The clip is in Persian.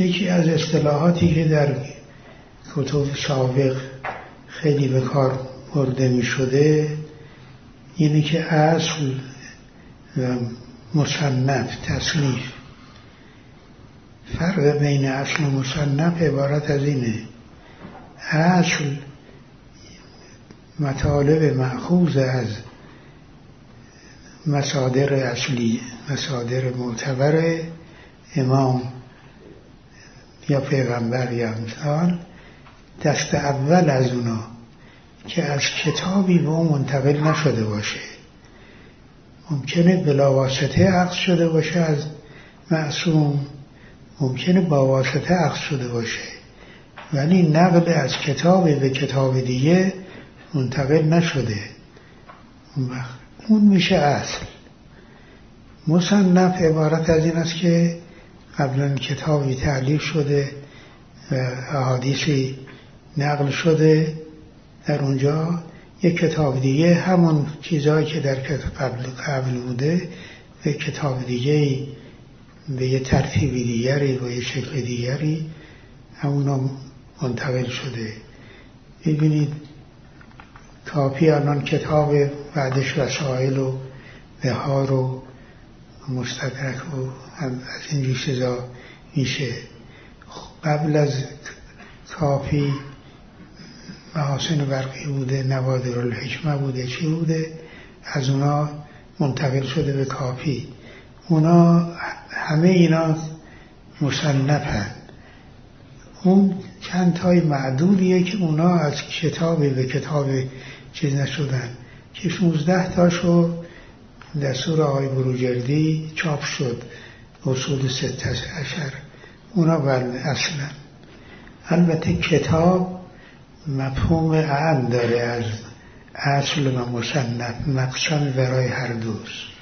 یکی از اصطلاحاتی که در کتب سابق خیلی به کار برده می شده اینه که اصل و مصنف تصنیف. فرق بین اصل و مصنف عبارت از اینه اصل مطالب معخوض از مصادر اصلی مصادر معتبر امام یا پیغمبر یا امثال دست اول از اونا که از کتابی به اون منتقل نشده باشه. ممکنه بلا واسطه عقص شده باشه از معصوم ممکنه با واسطه عقص شده باشه. ولی نقل از کتاب به کتاب دیگه منتقل نشده. اون وقت. اون میشه اصل. مصنف عبارت از این است که قبلا کتابی تعلیف شده و احادیثی نقل شده. در اونجا یک کتاب دیگه همون چیزهایی که در قبل قبل بوده به کتاب دیگه به یه ترتیبی دیگری و یه شکل دیگری همونا منتقل شده. ببینید کافی الان کتاب بعدش وسایل و بهار و مستدرک و از این چیزا میشه. قبل از کافی محاسن برقی بوده نوادر الحکمه بوده چی بوده؟ از اونا منتقل شده به کافی. اونا همه اینا مصنفن. اون چند تای معدودیه که اونا از کتابی به کتاب چیز نشدن که 16 تاشو دستور آقای بروجردی چاپ شد. اصول ست اشر اونا بله اصلا. البته کتاب مفهوم اعم داره از اصل و مصنف مقسم برای هر دوست.